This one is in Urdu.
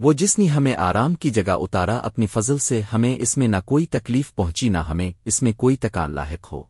وہ جس نے ہمیں آرام کی جگہ اتارا اپنی فضل سے ہمیں اس میں نہ کوئی تکلیف پہنچی نہ ہمیں اس میں کوئی تکان لاحق ہو۔